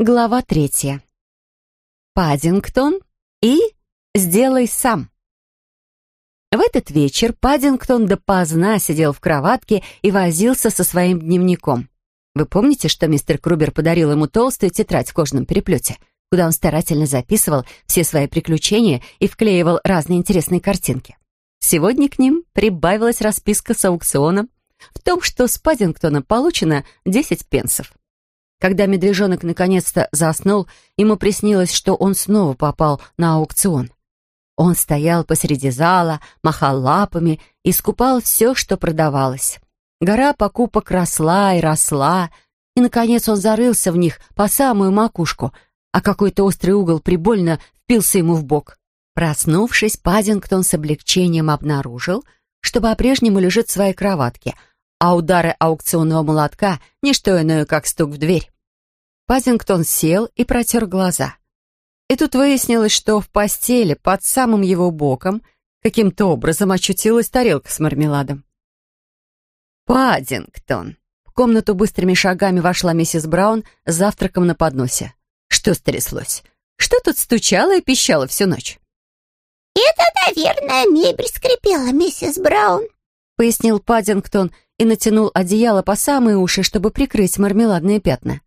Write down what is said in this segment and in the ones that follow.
Глава третья. Паддингтон и «Сделай сам». В этот вечер Паддингтон допоздна сидел в кроватке и возился со своим дневником. Вы помните, что мистер Крубер подарил ему толстую тетрадь в кожаном переплете, куда он старательно записывал все свои приключения и вклеивал разные интересные картинки? Сегодня к ним прибавилась расписка с аукциона в том, что с Паддингтона получено 10 пенсов. Когда медвежонок наконец-то заснул, ему приснилось, что он снова попал на аукцион. Он стоял посреди зала, махал лапами и скупал все, что продавалось. Гора покупок росла и росла, и, наконец, он зарылся в них по самую макушку, а какой-то острый угол прибольно впился ему в бок. Проснувшись, Паддингтон с облегчением обнаружил, что по-прежнему лежит в своей кроватке — а удары аукционного молотка — не что иное, как стук в дверь. Пазингтон сел и протер глаза. И тут выяснилось, что в постели под самым его боком каким-то образом очутилась тарелка с мармеладом. «Паддингтон!» В комнату быстрыми шагами вошла миссис Браун с завтраком на подносе. «Что стряслось? Что тут стучало и пищало всю ночь?» «Это, наверное, мебель скрипела, миссис Браун», — пояснил Паддингтон и натянул одеяло по самые уши, чтобы прикрыть мармеладные пятна.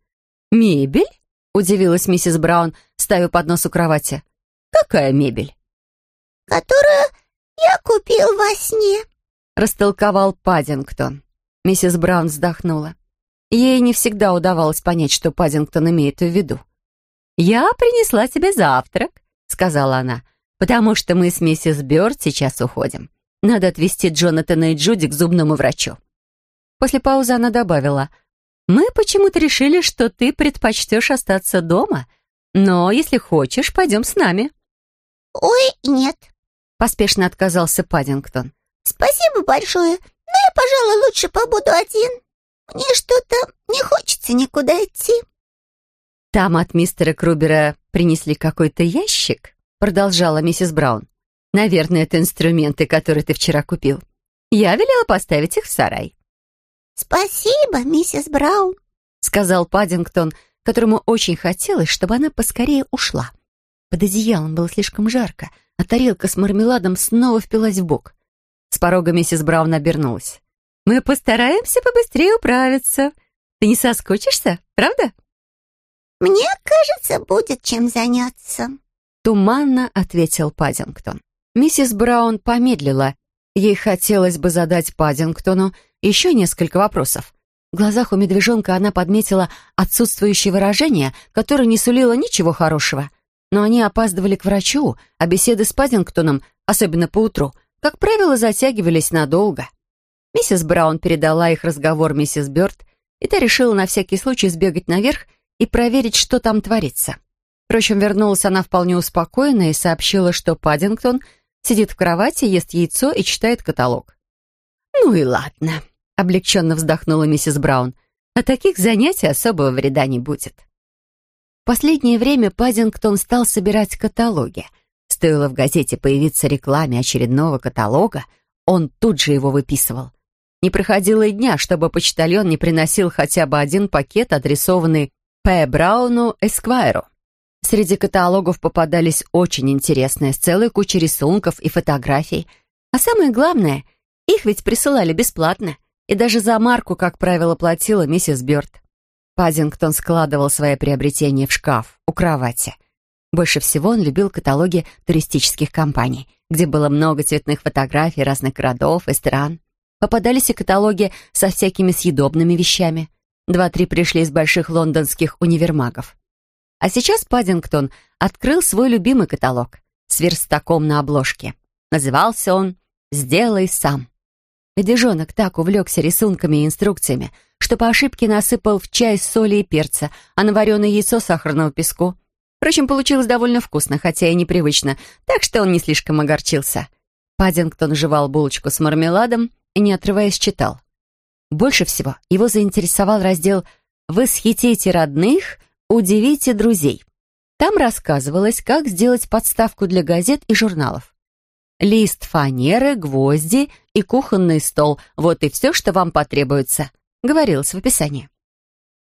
«Мебель?» — удивилась миссис Браун, ставя поднос у кровати. «Какая мебель?» «Которую я купил во сне», — растолковал Паддингтон. Миссис Браун вздохнула. Ей не всегда удавалось понять, что Паддингтон имеет в виду. «Я принесла тебе завтрак», — сказала она, «потому что мы с миссис Бёрд сейчас уходим. Надо отвезти Джонатана и Джуди к зубному врачу». После паузы она добавила, «Мы почему-то решили, что ты предпочтешь остаться дома, но если хочешь, пойдем с нами». «Ой, нет», — поспешно отказался Паддингтон. «Спасибо большое, но я, пожалуй, лучше побуду один. Мне что-то не хочется никуда идти». «Там от мистера Крубера принесли какой-то ящик?» — продолжала миссис Браун. «Наверное, это инструменты, которые ты вчера купил. Я велела поставить их в сарай». «Спасибо, миссис Браун», — сказал Паддингтон, которому очень хотелось, чтобы она поскорее ушла. Под одеялом было слишком жарко, а тарелка с мармеладом снова впилась в бок. С порога миссис Браун обернулась. «Мы постараемся побыстрее управиться. Ты не соскучишься, правда?» «Мне кажется, будет чем заняться», — туманно ответил Паддингтон. Миссис Браун помедлила. Ей хотелось бы задать Паддингтону еще несколько вопросов. В глазах у медвежонка она подметила отсутствующее выражение, которое не сулило ничего хорошего. Но они опаздывали к врачу, а беседы с Паддингтоном, особенно по утру, как правило, затягивались надолго. Миссис Браун передала их разговор миссис Бёрд, и та решила на всякий случай сбегать наверх и проверить, что там творится. Впрочем, вернулась она вполне успокоенная и сообщила, что Паддингтон сидит в кровати, ест яйцо и читает каталог. «Ну и ладно», — облегченно вздохнула миссис Браун. «От таких занятий особого вреда не будет». В последнее время Паддингтон стал собирать каталоги. Стоило в газете появиться рекламе очередного каталога, он тут же его выписывал. Не проходило и дня, чтобы почтальон не приносил хотя бы один пакет, адресованный П. Брауну Эсквайру. Среди каталогов попадались очень интересные, с целой кучей рисунков и фотографий. А самое главное — их ведь присылали бесплатно, и даже за марку, как правило, платила миссис Бёрд. Паддингтон складывал свои приобретения в шкаф у кровати. Больше всего он любил каталоги туристических компаний, где было много цветных фотографий разных городов и стран. Попадались и каталоги со всякими съедобными вещами. Два-три пришли из больших лондонских универмагов. А сейчас Паддингтон открыл свой любимый каталог с верстаком на обложке. Назывался он «Сделай сам». Медвежонок так увлекся рисунками и инструкциями, что по ошибке насыпал в чай соли и перца, а на вареное яйцо сахарного песку. Впрочем, получилось довольно вкусно, хотя и непривычно, так что он не слишком огорчился. Паддингтон жевал булочку с мармеладом и, не отрываясь, читал. Больше всего его заинтересовал раздел «Восхитите родных, удивите друзей». Там рассказывалось, как сделать подставку для газет и журналов. Лист фанеры, гвозди и кухонный стол — вот и все, что вам потребуется, говорилось в описании.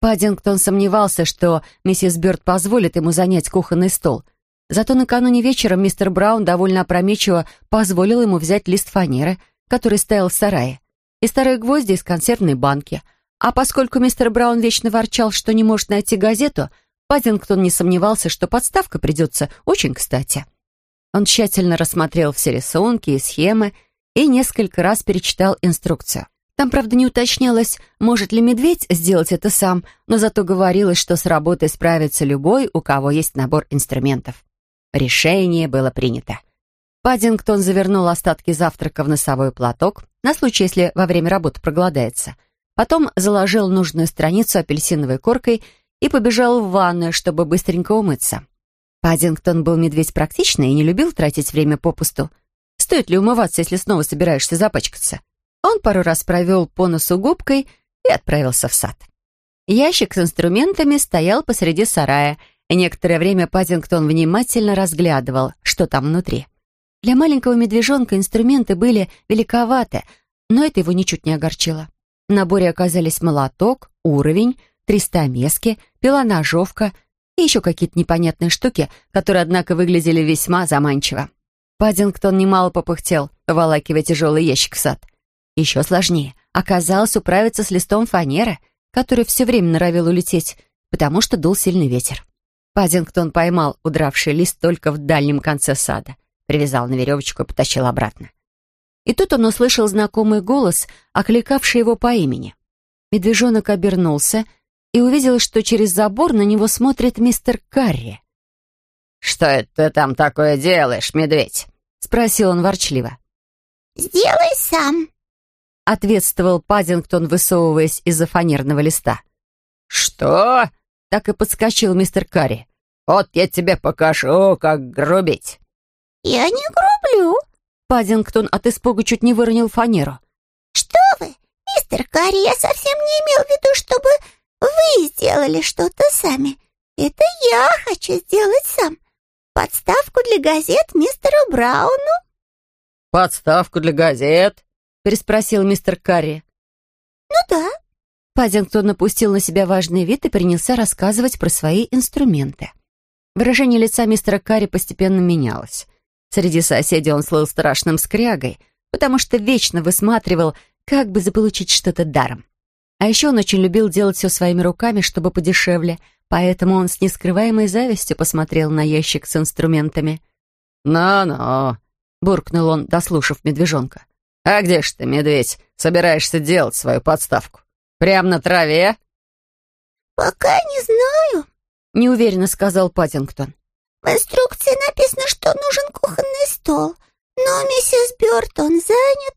Паддингтон сомневался, что миссис Бёрд позволит ему занять кухонный стол. Зато накануне вечером мистер Браун довольно опрометчиво позволил ему взять лист фанеры, который стоял в сарае, и старые гвозди из консервной банки. А поскольку мистер Браун вечно ворчал, что не может найти газету, Паддингтон не сомневался, что подставка придется очень кстати. Он тщательно рассмотрел все рисунки и схемы и несколько раз перечитал инструкцию. Там, правда, не уточнялось, может ли медведь сделать это сам, но зато говорилось, что с работой справится любой, у кого есть набор инструментов. Решение было принято. Паддингтон завернул остатки завтрака в носовой платок, на случай, если во время работы проголодается. Потом заложил нужную страницу апельсиновой коркой и побежал в ванную, чтобы быстренько умыться. Паддингтон был медведь практичный и не любил тратить время попусту. Стоит ли умываться, если снова собираешься запачкаться? Он пару раз провел по носу губкой и отправился в сад. Ящик с инструментами стоял посреди сарая, и некоторое время Паддингтон внимательно разглядывал, что там внутри. Для маленького медвежонка инструменты были великоваты, но это его ничуть не огорчило. В наборе оказались молоток, уровень, три стамески, пила-ножовка и еще какие-то непонятные штуки, которые, однако, выглядели весьма заманчиво. Паддингтон немало попыхтел, поволакивая тяжелый ящик в сад — еще сложнее оказалось управиться с листом фанеры, который все время норовил улететь, потому что дул сильный ветер. Паддингтон поймал удравший лист только в дальнем конце сада, привязал на веревочку и потащил обратно. И тут он услышал знакомый голос, окликавший его по имени. Медвежонок обернулся и увидел, что через забор на него смотрит мистер Карри. «Что это ты там такое делаешь, медведь?» — спросил он ворчливо. «Сделай сам», ответствовал Паддингтон, высовываясь из-за фанерного листа. «Что?» — так и подскочил мистер Карри. «Вот я тебе покажу, как грубить». «Я не грублю». Паддингтон от испуга чуть не выронил фанеру. «Что вы, мистер Карри, я совсем не имел в виду, чтобы вы сделали что-то сами. Это я хочу сделать сам. Подставку для газет мистеру Брауну». «Подставку для газет?» переспросил мистер Карри. «Ну да». Паддингтон напустил на себя важный вид и принялся рассказывать про свои инструменты. Выражение лица мистера Карри постепенно менялось. Среди соседей он слыл страшным скрягой, потому что вечно высматривал, как бы заполучить что-то даром. А еще он очень любил делать все своими руками, чтобы подешевле, поэтому он с нескрываемой завистью посмотрел на ящик с инструментами. «Ну-ну», — буркнул он, дослушав медвежонка. «А где ж ты, медведь, собираешься делать свою подставку? Прямо на траве?» «Пока не знаю», — неуверенно сказал Паттингтон. «В инструкции написано, что нужен кухонный стол, но миссис Бёрд, он занят».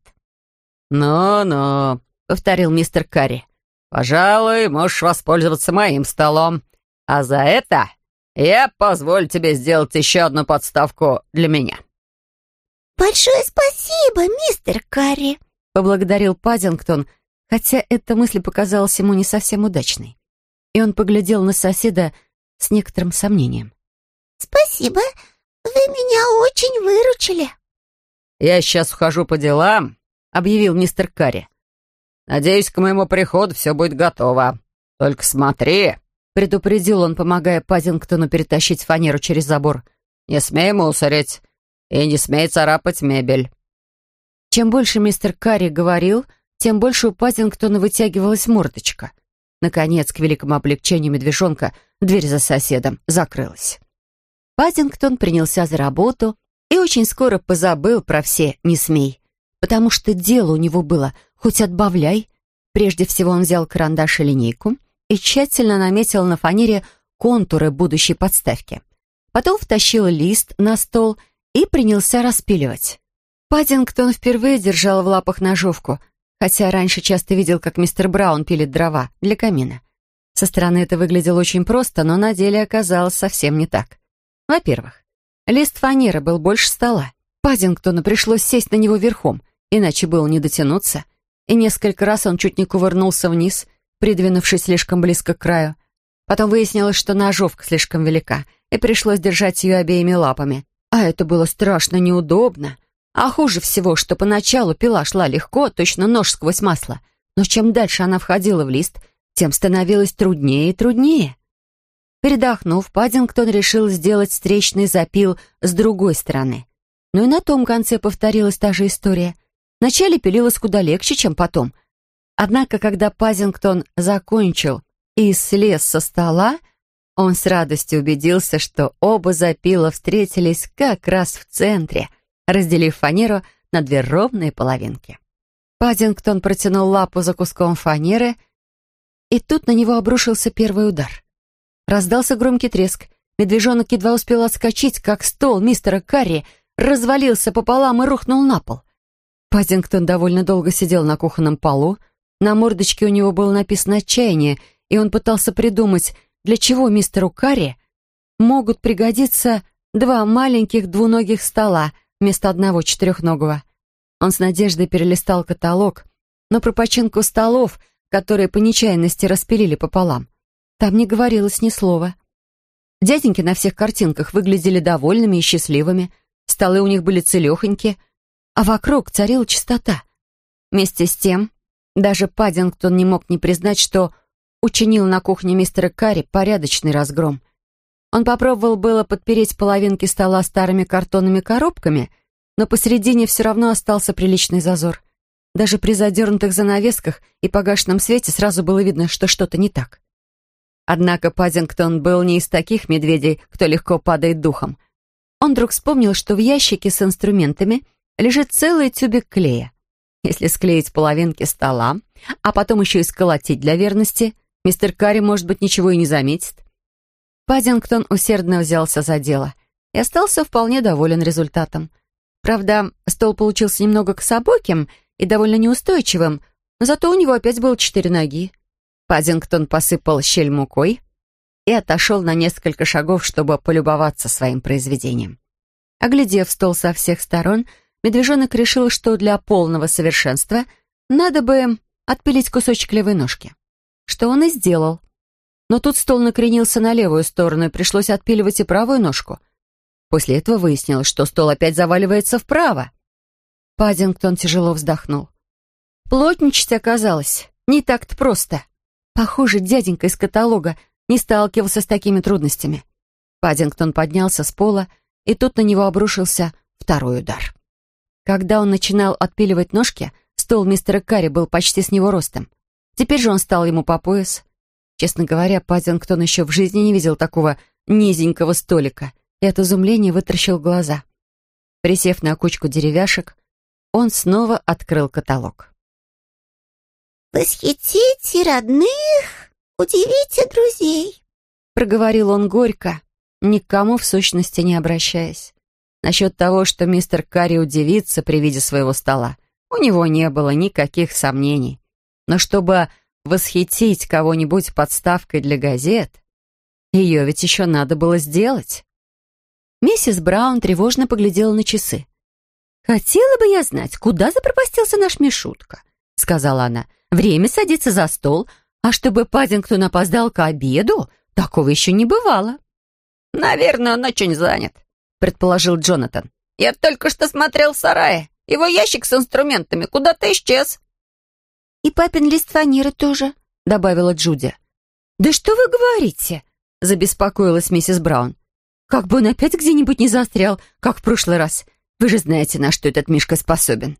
«Ну-ну», — повторил мистер Карри. «Пожалуй, можешь воспользоваться моим столом. А за это я позволю тебе сделать еще одну подставку для меня». «Большое спасибо, мистер Карри», — поблагодарил Паддингтон, хотя эта мысль показалась ему не совсем удачной. И он поглядел на соседа с некоторым сомнением. «Спасибо, вы меня очень выручили». «Я сейчас ухожу по делам», — объявил мистер Карри. «Надеюсь, к моему приходу все будет готово. Только смотри», — предупредил он, помогая Паддингтону перетащить фанеру через забор. «Не смей мусорить. И не смей царапать мебель». Чем больше мистер Карри говорил, тем больше у Паттингтона вытягивалась мордочка. Наконец, к великому облегчению медвежонка, дверь за соседом закрылась. Паттингтон принялся за работу и очень скоро позабыл про все «не смей», потому что дело у него было хоть отбавляй. Прежде всего он взял карандаш и линейку и тщательно наметил на фанере контуры будущей подставки. Потом втащил лист на стол и, принялся распиливать. Паддингтон впервые держал в лапах ножовку, хотя раньше часто видел, как мистер Браун пилит дрова для камина. Со стороны это выглядело очень просто, но на деле оказалось совсем не так. Во-первых, лист фанеры был больше стола. Паддингтону пришлось сесть на него верхом, иначе было не дотянуться, и несколько раз он чуть не кувырнулся вниз, придвинувшись слишком близко к краю. Потом выяснилось, что ножовка слишком велика, и пришлось держать ее обеими лапами, а это было страшно неудобно. А хуже всего, что поначалу пила шла легко, точно нож сквозь масло. Но чем дальше она входила в лист, тем становилось труднее и труднее. Передохнув, Паддингтон решил сделать встречный запил с другой стороны. Но и на том конце повторилась та же история. Вначале пилилось куда легче, чем потом. Однако, когда Пазингтон закончил и слез со стола, он с радостью убедился, что оба запила встретились как раз в центре, разделив фанеру на две ровные половинки. Паддингтон протянул лапу за куском фанеры, и тут на него обрушился первый удар. Раздался громкий треск. Медвежонок едва успел отскочить, как стол мистера Карри развалился пополам и рухнул на пол. Паддингтон довольно долго сидел на кухонном полу. На мордочке у него было написано «отчаяние», и он пытался придумать, для чего мистеру Карри могут пригодиться два маленьких двуногих стола вместо одного четырехногого. Он с надеждой перелистал каталог, но про починку столов, которые по нечаянности распилили пополам, там не говорилось ни слова. Дяденьки на всех картинках выглядели довольными и счастливыми, столы у них были целехоньки, а вокруг царила чистота. Вместе с тем, даже Паддингтон не мог не признать, что учинил на кухне мистера Карри порядочный разгром. Он попробовал было подпереть половинки стола старыми картонными коробками, но посередине все равно остался приличный зазор. Даже при задернутых занавесках и погашенном свете сразу было видно, что что-то не так. Однако Паддингтон был не из таких медведей, кто легко падает духом. Он вдруг вспомнил, что в ящике с инструментами лежит целый тюбик клея. Если склеить половинки стола, а потом еще и сколотить для верности, мистер Карри, может быть, ничего и не заметит. Паддингтон усердно взялся за дело и остался вполне доволен результатом. Правда, стол получился немного кособоким и довольно неустойчивым, но зато у него опять было четыре ноги. Паддингтон посыпал щель мукой и отошел на несколько шагов, чтобы полюбоваться своим произведением. Оглядев стол со всех сторон, медвежонок решил, что для полного совершенства надо бы отпилить кусочек левой ножки. Что он и сделал. Но тут стол накренился на левую сторону, и пришлось отпиливать и правую ножку. После этого выяснилось, что стол опять заваливается вправо. Паддингтон тяжело вздохнул. Плотничать оказалось не так-то просто. Похоже, дяденька из каталога не сталкивался с такими трудностями. Паддингтон поднялся с пола, и тут на него обрушился второй удар. Когда он начинал отпиливать ножки, стол мистера Карри был почти с него ростом. Теперь же он стал ему по пояс. Честно говоря, Паддингтон еще в жизни не видел такого низенького столика и от изумления вытращил глаза. Присев на кучку деревяшек, он снова открыл каталог. «Восхитите родных, удивите друзей», — проговорил он горько, никому в сущности не обращаясь. Насчет того, что мистер Карри удивится при виде своего стола, у него не было никаких сомнений. Но чтобы восхитить кого-нибудь подставкой для газет, ее ведь еще надо было сделать. Миссис Браун тревожно поглядела на часы. «Хотела бы я знать, куда запропастился наш Мишутка», — сказала она. Время садиться за стол, а чтобы Паддингтон опоздал к обеду, такого еще не бывало. «Наверное, он очень занят», — предположил Джонатан. «Я только что смотрел в сарае. Его ящик с инструментами куда-то исчез». «И папин лист фанеры тоже», — добавила Джуди. «Да что вы говорите?» — забеспокоилась миссис Браун. «Как бы он опять где-нибудь не застрял, как в прошлый раз. Вы же знаете, на что этот Мишка способен».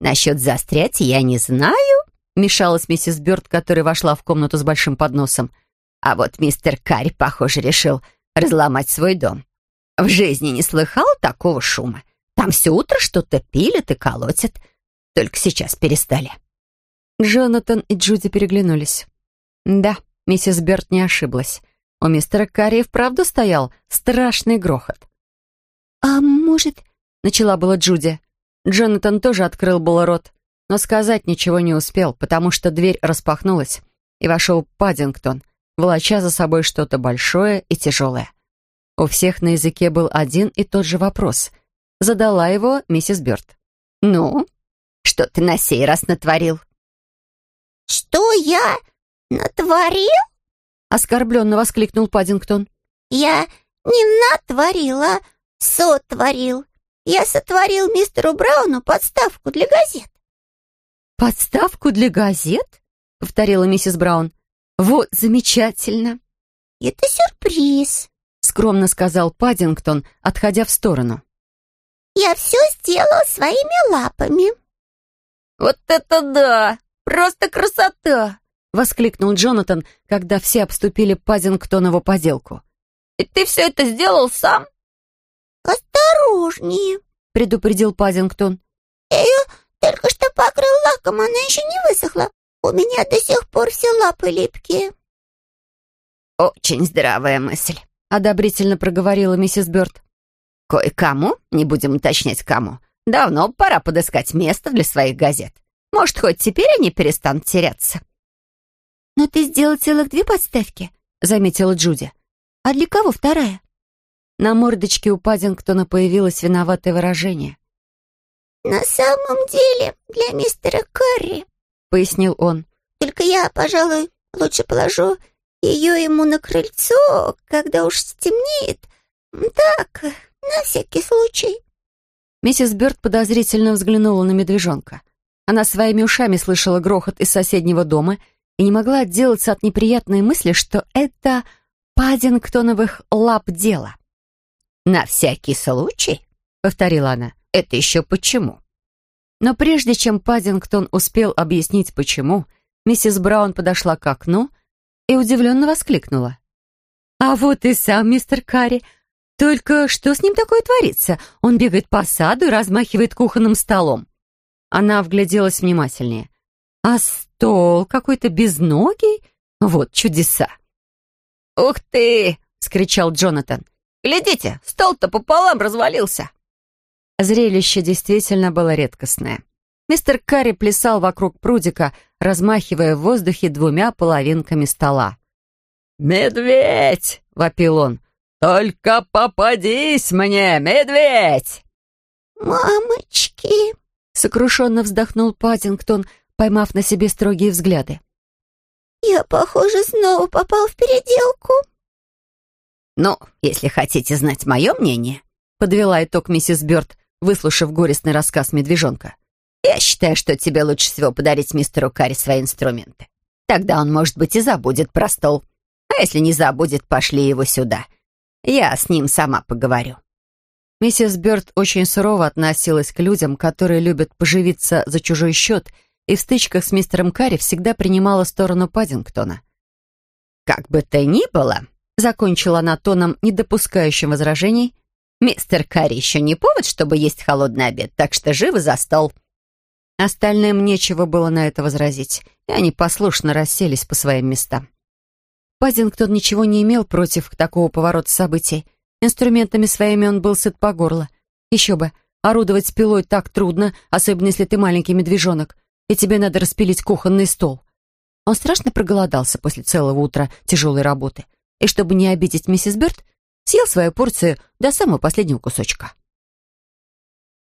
«Насчет застрять я не знаю», Мешалась миссис Бёрд, которая вошла в комнату с большим подносом. А вот мистер Карри, похоже, решил разломать свой дом. В жизни не слыхал такого шума. Там все утро что-то пилят и колотят. Только сейчас перестали. Джонатан и Джуди переглянулись. Да, миссис Бёрд не ошиблась. У мистера Карри вправду стоял страшный грохот. «А может...» — начала была Джуди. Джонатан тоже открыл был рот, но сказать ничего не успел, потому что дверь распахнулась, и вошел Паддингтон, волоча за собой что-то большое и тяжелое. У всех на языке был один и тот же вопрос. Задала его миссис Бёрд. «Ну, что ты на сей раз натворил?» «Что я натворил?» Оскорбленно воскликнул Паддингтон. «Я не натворил, а сотворил. Я сотворил мистеру Брауну подставку для газет. «Подставку для газет?» — повторила миссис Браун. Вот замечательно. Это сюрприз, скромно сказал Паддингтон, отходя в сторону. Я все сделал своими лапами. Вот это да! Просто красота! воскликнул Джонатан, когда все обступили Паддингтонову поделку. «И ты все это сделал сам?» «Осторожнее», — предупредил Паддингтон. «Я ее только что покрыл лаком, она еще не высохла. У меня до сих пор все лапы липкие». «Очень здравая мысль», — одобрительно проговорила миссис Бёрд. «Кое-кому, не будем уточнять кому, давно пора подыскать место для своих газет. Может, хоть теперь они перестанут теряться». «Но ты сделал целых две подставки», — заметила Джуди. «А для кого вторая?» На мордочке у Паддингтона появилось виноватое выражение. «На самом деле для мистера Карри», — пояснил он. «Только я, пожалуй, лучше положу ее ему на крыльцо, когда уж стемнеет. Так, на всякий случай». Миссис Бёрд подозрительно взглянула на медвежонка. Она своими ушами слышала грохот из соседнего дома — и не могла отделаться от неприятной мысли, что это Паддингтоновых лап дело. «На всякий случай», — повторила она, — «это еще почему?» Но прежде чем Паддингтон успел объяснить, почему, миссис Браун подошла к окну и удивленно воскликнула. «А вот и сам мистер Карри. Только что с ним такое творится? Он бегает по саду и размахивает кухонным столом». Она вгляделась внимательнее. «А стол какой-то безногий? Вот чудеса!» «Ух ты!» — скричал Джонатан. «Глядите, стол-то пополам развалился!» Зрелище действительно было редкостное. Мистер Карри плясал вокруг прудика, размахивая в воздухе двумя половинками стола. «Медведь!» — вопил он. «Только попадись мне, медведь!» «Мамочки!» — сокрушенно вздохнул Паттингтон, поймав на себе строгие взгляды. «Я, похоже, снова попал в переделку». «Ну, если хотите знать мое мнение», — подвела итог миссис Бёрд, выслушав горестный рассказ медвежонка. «Я считаю, что тебе лучше всего подарить мистеру Карри свои инструменты. Тогда он, может быть, и забудет про стол. А если не забудет, пошли его сюда. Я с ним сама поговорю». Миссис Бёрд очень сурово относилась к людям, которые любят поживиться за чужой счет — и в стычках с мистером Карри всегда принимала сторону Паддингтона. «Как бы то ни было», — закончила она тоном, не допускающим возражений, «мистер Карри еще не повод, чтобы есть холодный обед, так что живо за стол». Остальным нечего было на это возразить, и они послушно расселись по своим местам. Паддингтон ничего не имел против такого поворота событий. Инструментами своими он был сыт по горло. Еще бы, орудовать пилой так трудно, особенно если ты маленький медвежонок и тебе надо распилить кухонный стол. Он страшно проголодался после целого утра тяжелой работы, и чтобы не обидеть миссис Берт, съел свою порцию до самого последнего кусочка.